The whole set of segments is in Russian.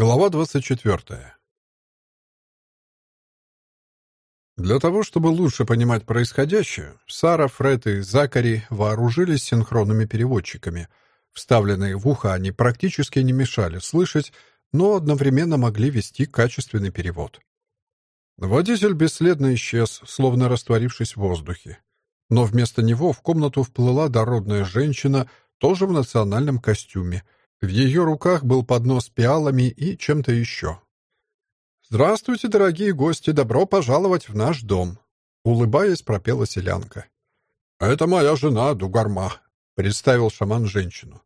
Глава 24. Для того, чтобы лучше понимать происходящее, Сара, Фред и Закари вооружились синхронными переводчиками. Вставленные в ухо они практически не мешали слышать, но одновременно могли вести качественный перевод. Водитель бесследно исчез, словно растворившись в воздухе. Но вместо него в комнату вплыла дородная женщина, тоже в национальном костюме — в ее руках был поднос с пиалами и чем-то еще. «Здравствуйте, дорогие гости! Добро пожаловать в наш дом!» Улыбаясь, пропела селянка. «Это моя жена, Дугарма», — представил шаман женщину.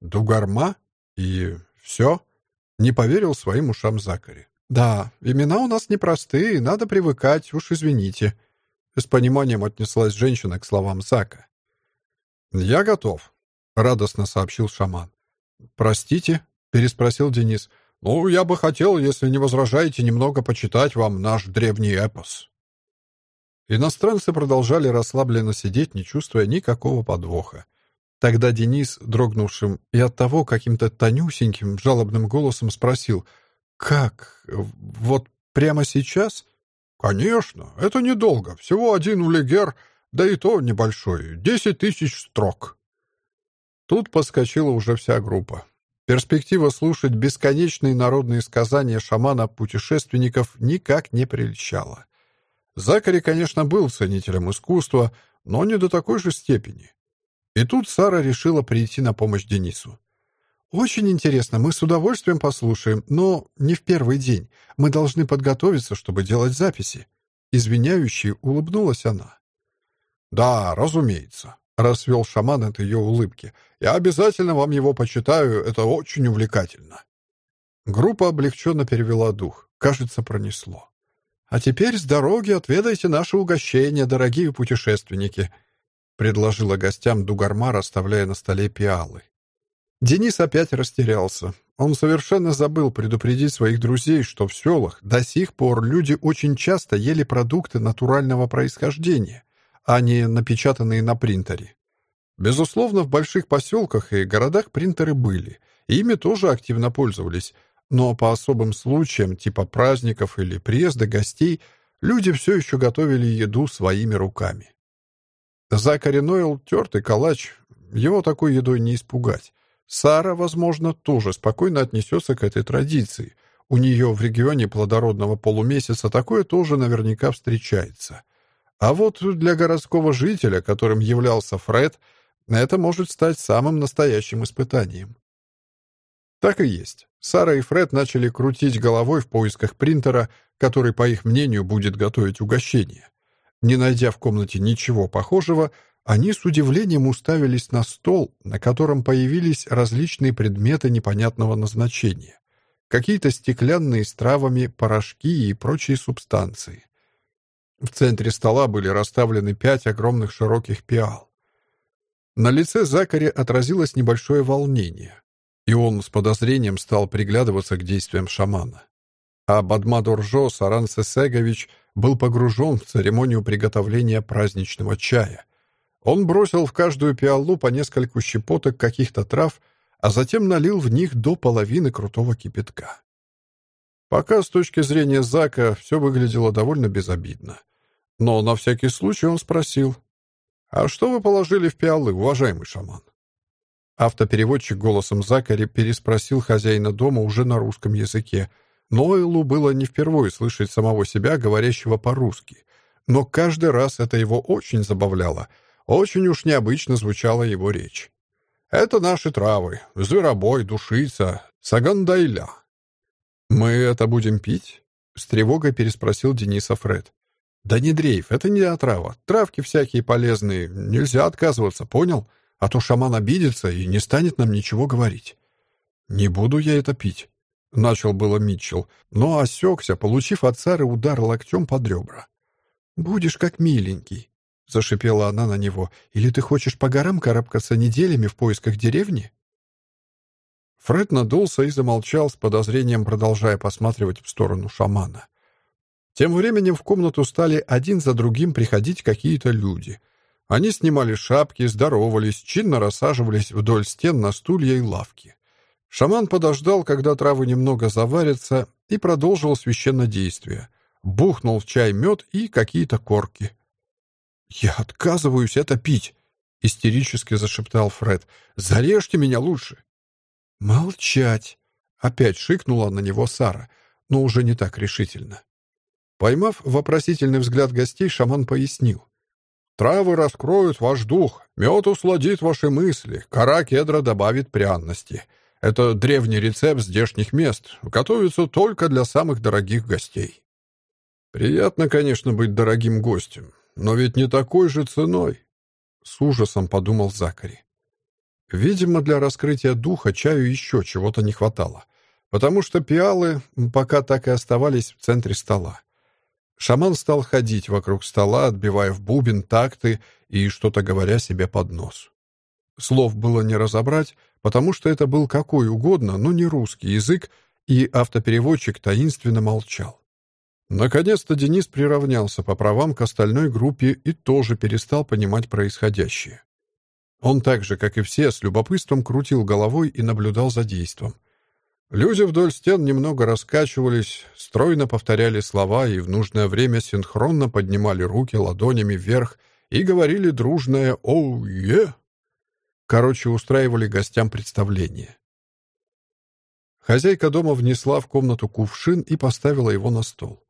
«Дугарма? И все?» — не поверил своим ушам Закари. «Да, имена у нас непростые, надо привыкать, уж извините». С пониманием отнеслась женщина к словам Зака. «Я готов», — радостно сообщил шаман. «Простите?» — переспросил Денис. «Ну, я бы хотел, если не возражаете, немного почитать вам наш древний эпос». Иностранцы продолжали расслабленно сидеть, не чувствуя никакого подвоха. Тогда Денис, дрогнувшим и оттого каким-то тонюсеньким, жалобным голосом спросил, «Как? Вот прямо сейчас?» «Конечно, это недолго. Всего один улигер, да и то небольшой. Десять тысяч строк». Тут подскочила уже вся группа. Перспектива слушать бесконечные народные сказания шамана-путешественников никак не прельщала. Закари, конечно, был ценителем искусства, но не до такой же степени. И тут Сара решила прийти на помощь Денису. «Очень интересно, мы с удовольствием послушаем, но не в первый день. Мы должны подготовиться, чтобы делать записи». Извиняющей улыбнулась она. «Да, разумеется», — расцвел шаман от ее улыбки. «Я обязательно вам его почитаю, это очень увлекательно». Группа облегченно перевела дух. Кажется, пронесло. «А теперь с дороги отведайте наше угощение, дорогие путешественники», — предложила гостям Дугармар, оставляя на столе пиалы. Денис опять растерялся. Он совершенно забыл предупредить своих друзей, что в селах до сих пор люди очень часто ели продукты натурального происхождения — а не напечатанные на принтере. Безусловно, в больших поселках и городах принтеры были, ими тоже активно пользовались, но по особым случаям, типа праздников или приезда гостей, люди все еще готовили еду своими руками. Закари Нойл — тертый калач, его такой едой не испугать. Сара, возможно, тоже спокойно отнесется к этой традиции. У нее в регионе плодородного полумесяца такое тоже наверняка встречается — а вот для городского жителя, которым являлся Фред, это может стать самым настоящим испытанием. Так и есть. Сара и Фред начали крутить головой в поисках принтера, который, по их мнению, будет готовить угощение. Не найдя в комнате ничего похожего, они с удивлением уставились на стол, на котором появились различные предметы непонятного назначения. Какие-то стеклянные с травами, порошки и прочие субстанции. В центре стола были расставлены пять огромных широких пиал. На лице Закари отразилось небольшое волнение, и он с подозрением стал приглядываться к действиям шамана. А Бадмадуржо Саран Сесегович был погружен в церемонию приготовления праздничного чая. Он бросил в каждую пиалу по нескольку щепоток каких-то трав, а затем налил в них до половины крутого кипятка. Пока с точки зрения Зака все выглядело довольно безобидно. Но на всякий случай он спросил, «А что вы положили в пиалы, уважаемый шаман?» Автопереводчик голосом Закари переспросил хозяина дома уже на русском языке. Ноэлу было не впервые слышать самого себя, говорящего по-русски. Но каждый раз это его очень забавляло. Очень уж необычно звучала его речь. «Это наши травы. Зверобой, душица, сагандайля». «Мы это будем пить?» — с тревогой переспросил Дениса Фред. «Да не дрейф, это не отрава. Травки всякие полезные. Нельзя отказываться, понял? А то шаман обидится и не станет нам ничего говорить». «Не буду я это пить», — начал было Митчелл, но осекся, получив от цары удар локтем под ребра. «Будешь как миленький», — зашипела она на него. «Или ты хочешь по горам карабкаться неделями в поисках деревни?» Фред надулся и замолчал с подозрением, продолжая посматривать в сторону шамана. Тем временем в комнату стали один за другим приходить какие-то люди. Они снимали шапки, здоровались, чинно рассаживались вдоль стен на стулья и лавки. Шаман подождал, когда травы немного заварятся, и продолжил священнодействие. Бухнул в чай мед и какие-то корки. «Я отказываюсь это пить!» — истерически зашептал Фред. «Зарежьте меня лучше!» «Молчать!» — опять шикнула на него Сара, но уже не так решительно. Поймав вопросительный взгляд гостей, шаман пояснил. «Травы раскроют ваш дух, мед усладит ваши мысли, кора кедра добавит пряности. Это древний рецепт здешних мест, готовится только для самых дорогих гостей». «Приятно, конечно, быть дорогим гостем, но ведь не такой же ценой», — с ужасом подумал Закари. Видимо, для раскрытия духа чаю еще чего-то не хватало, потому что пиалы пока так и оставались в центре стола. Шаман стал ходить вокруг стола, отбивая в бубен такты и что-то говоря себе под нос. Слов было не разобрать, потому что это был какой угодно, но не русский язык, и автопереводчик таинственно молчал. Наконец-то Денис приравнялся по правам к остальной группе и тоже перестал понимать происходящее. Он так же, как и все, с любопытством крутил головой и наблюдал за действом. Люди вдоль стен немного раскачивались, стройно повторяли слова и в нужное время синхронно поднимали руки ладонями вверх и говорили дружное «Оу-е!». Короче, устраивали гостям представление. Хозяйка дома внесла в комнату кувшин и поставила его на стол.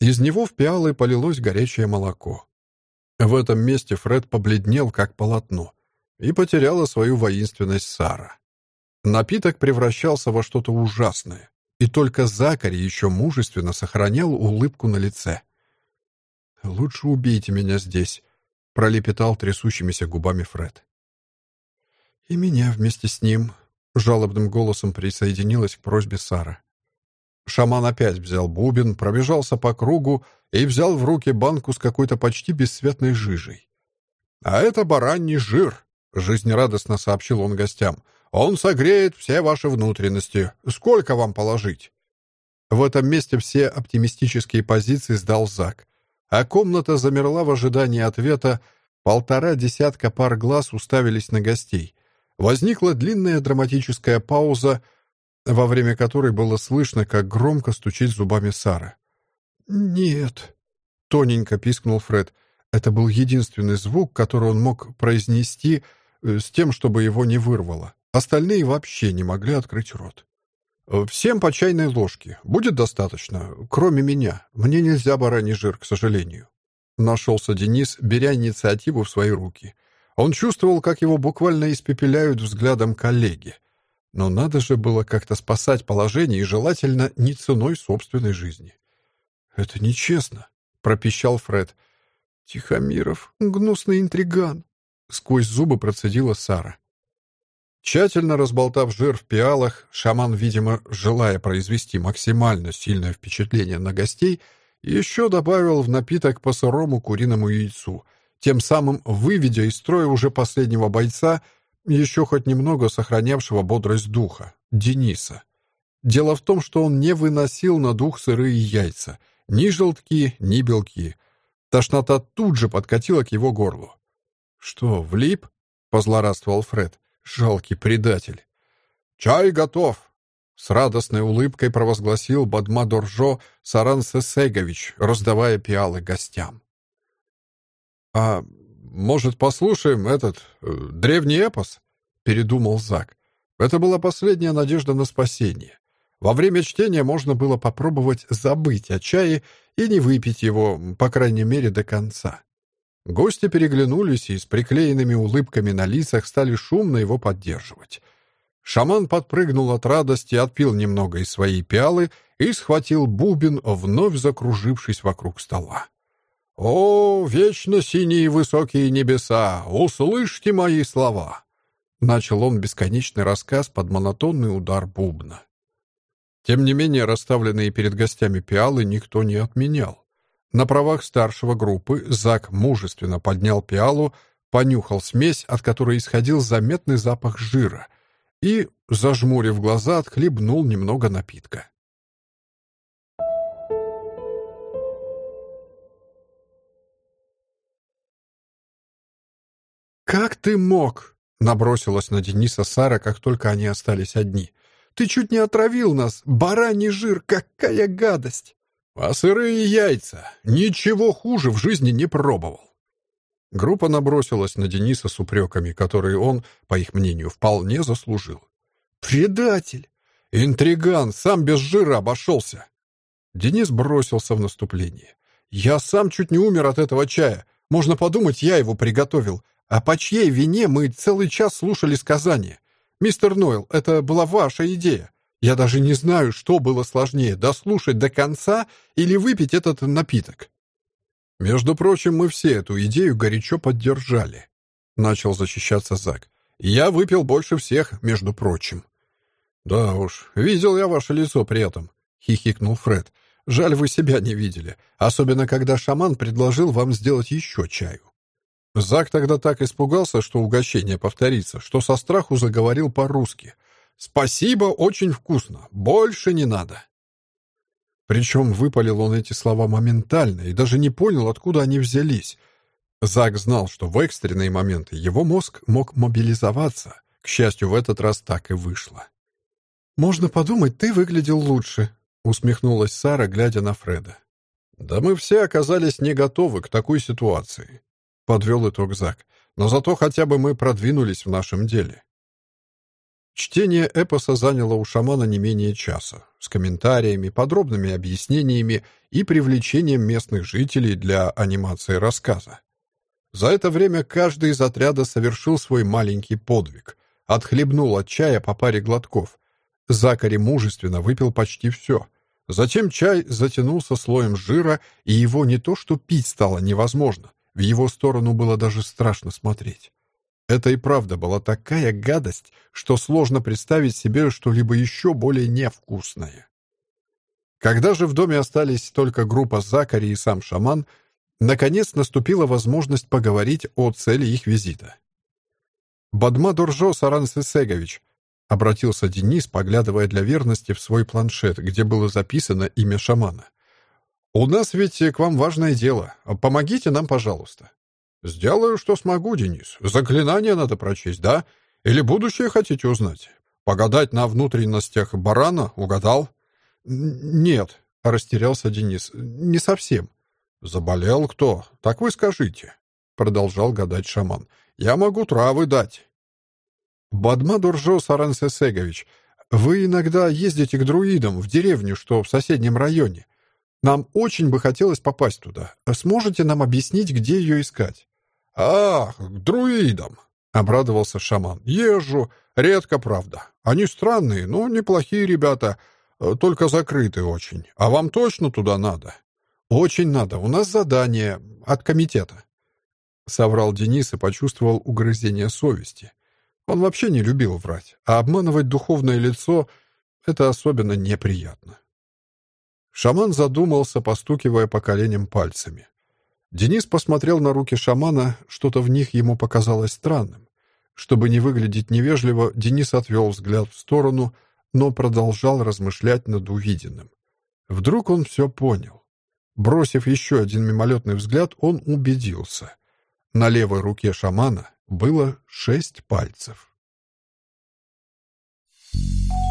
Из него в пиалы полилось горячее молоко. В этом месте Фред побледнел, как полотно, и потеряла свою воинственность Сара. Напиток превращался во что-то ужасное, и только Закари еще мужественно сохранял улыбку на лице. «Лучше убейте меня здесь», — пролепетал трясущимися губами Фред. «И меня вместе с ним», — жалобным голосом присоединилась к просьбе Сара. Шаман опять взял бубен, пробежался по кругу и взял в руки банку с какой-то почти бесцветной жижей. «А это бараний жир», — жизнерадостно сообщил он гостям. Он согреет все ваши внутренности. Сколько вам положить?» В этом месте все оптимистические позиции сдал Зак, а комната замерла в ожидании ответа. Полтора десятка пар глаз уставились на гостей. Возникла длинная драматическая пауза, во время которой было слышно, как громко стучит зубами Сара. «Нет», — тоненько пискнул Фред. Это был единственный звук, который он мог произнести с тем, чтобы его не вырвало. Остальные вообще не могли открыть рот. «Всем по чайной ложке. Будет достаточно. Кроме меня. Мне нельзя бараний жир, к сожалению». Нашелся Денис, беря инициативу в свои руки. Он чувствовал, как его буквально испепеляют взглядом коллеги. Но надо же было как-то спасать положение и желательно не ценой собственной жизни. «Это нечестно», — пропищал Фред. «Тихомиров, гнусный интриган», — сквозь зубы процедила Сара. Тщательно разболтав жир в пиалах, шаман, видимо, желая произвести максимально сильное впечатление на гостей, еще добавил в напиток по сырому куриному яйцу, тем самым выведя из строя уже последнего бойца, еще хоть немного сохранявшего бодрость духа, Дениса. Дело в том, что он не выносил на дух сырые яйца, ни желтки, ни белки. Тошнота тут же подкатила к его горлу. «Что, влип?» — позлорадствовал Фред. Жалкий предатель. «Чай готов!» С радостной улыбкой провозгласил Бадма Доржо Саран Сесегович, раздавая пиалы гостям. «А может, послушаем этот э, древний эпос?» — передумал Зак. Это была последняя надежда на спасение. Во время чтения можно было попробовать забыть о чае и не выпить его, по крайней мере, до конца. Гости переглянулись и с приклеенными улыбками на лицах стали шумно его поддерживать. Шаман подпрыгнул от радости, отпил немного из своей пиалы и схватил бубен, вновь закружившись вокруг стола. «О, вечно синие высокие небеса, услышьте мои слова!» Начал он бесконечный рассказ под монотонный удар бубна. Тем не менее, расставленные перед гостями пиалы никто не отменял. На правах старшего группы Зак мужественно поднял пиалу, понюхал смесь, от которой исходил заметный запах жира, и, зажмурив глаза, отхлебнул немного напитка. «Как ты мог?» — набросилась на Дениса Сара, как только они остались одни. Ты чуть не отравил нас! Бараний жир! Какая гадость!» «А сырые яйца! Ничего хуже в жизни не пробовал!» Группа набросилась на Дениса с упреками, которые он, по их мнению, вполне заслужил. «Предатель! Интриган! Сам без жира обошелся!» Денис бросился в наступление. «Я сам чуть не умер от этого чая. Можно подумать, я его приготовил. А по чьей вине мы целый час слушали сказания? Мистер Нойл, это была ваша идея. Я даже не знаю, что было сложнее, дослушать до конца или выпить этот напиток. Между прочим, мы все эту идею горячо поддержали. Начал защищаться Зак. Я выпил больше всех, между прочим. Да уж, видел я ваше лицо при этом, хихикнул Фред. Жаль, вы себя не видели, особенно когда шаман предложил вам сделать еще чаю. Зак тогда так испугался, что угощение повторится, что со страху заговорил по-русски. «Спасибо, очень вкусно. Больше не надо». Причем выпалил он эти слова моментально и даже не понял, откуда они взялись. Зак знал, что в экстренные моменты его мозг мог мобилизоваться. К счастью, в этот раз так и вышло. «Можно подумать, ты выглядел лучше», — усмехнулась Сара, глядя на Фреда. «Да мы все оказались не готовы к такой ситуации», — подвел итог Зак. «Но зато хотя бы мы продвинулись в нашем деле». Чтение эпоса заняло у шамана не менее часа, с комментариями, подробными объяснениями и привлечением местных жителей для анимации рассказа. За это время каждый из отряда совершил свой маленький подвиг, отхлебнул от чая по паре глотков. Закари мужественно выпил почти все. Затем чай затянулся слоем жира, и его не то что пить стало невозможно, в его сторону было даже страшно смотреть. Это и правда была такая гадость, что сложно представить себе что-либо еще более невкусное. Когда же в доме остались только группа Закари и сам шаман, наконец наступила возможность поговорить о цели их визита. «Бадма Дуржо Саран Сесегович», — обратился Денис, поглядывая для верности в свой планшет, где было записано имя шамана. «У нас ведь к вам важное дело. Помогите нам, пожалуйста». «Сделаю, что смогу, Денис. Заклинание надо прочесть, да? Или будущее хотите узнать? Погадать на внутренностях барана? Угадал?» «Нет», — растерялся Денис. «Не совсем». «Заболел кто? Так вы скажите», — продолжал гадать шаман. «Я могу травы дать». «Бадма Дуржо Сарансесегович, вы иногда ездите к друидам в деревню, что в соседнем районе. Нам очень бы хотелось попасть туда. Сможете нам объяснить, где ее искать?» «Ах, к друидам!» — обрадовался шаман. «Езжу. Редко, правда. Они странные, но неплохие ребята, э, только закрыты очень. А вам точно туда надо?» «Очень надо. У нас задание от комитета». Соврал Денис и почувствовал угрызение совести. Он вообще не любил врать, а обманывать духовное лицо — это особенно неприятно. Шаман задумался, постукивая по коленям пальцами. Денис посмотрел на руки шамана, что-то в них ему показалось странным. Чтобы не выглядеть невежливо, Денис отвел взгляд в сторону, но продолжал размышлять над увиденным. Вдруг он все понял. Бросив еще один мимолетный взгляд, он убедился. На левой руке шамана было шесть пальцев. Thank you.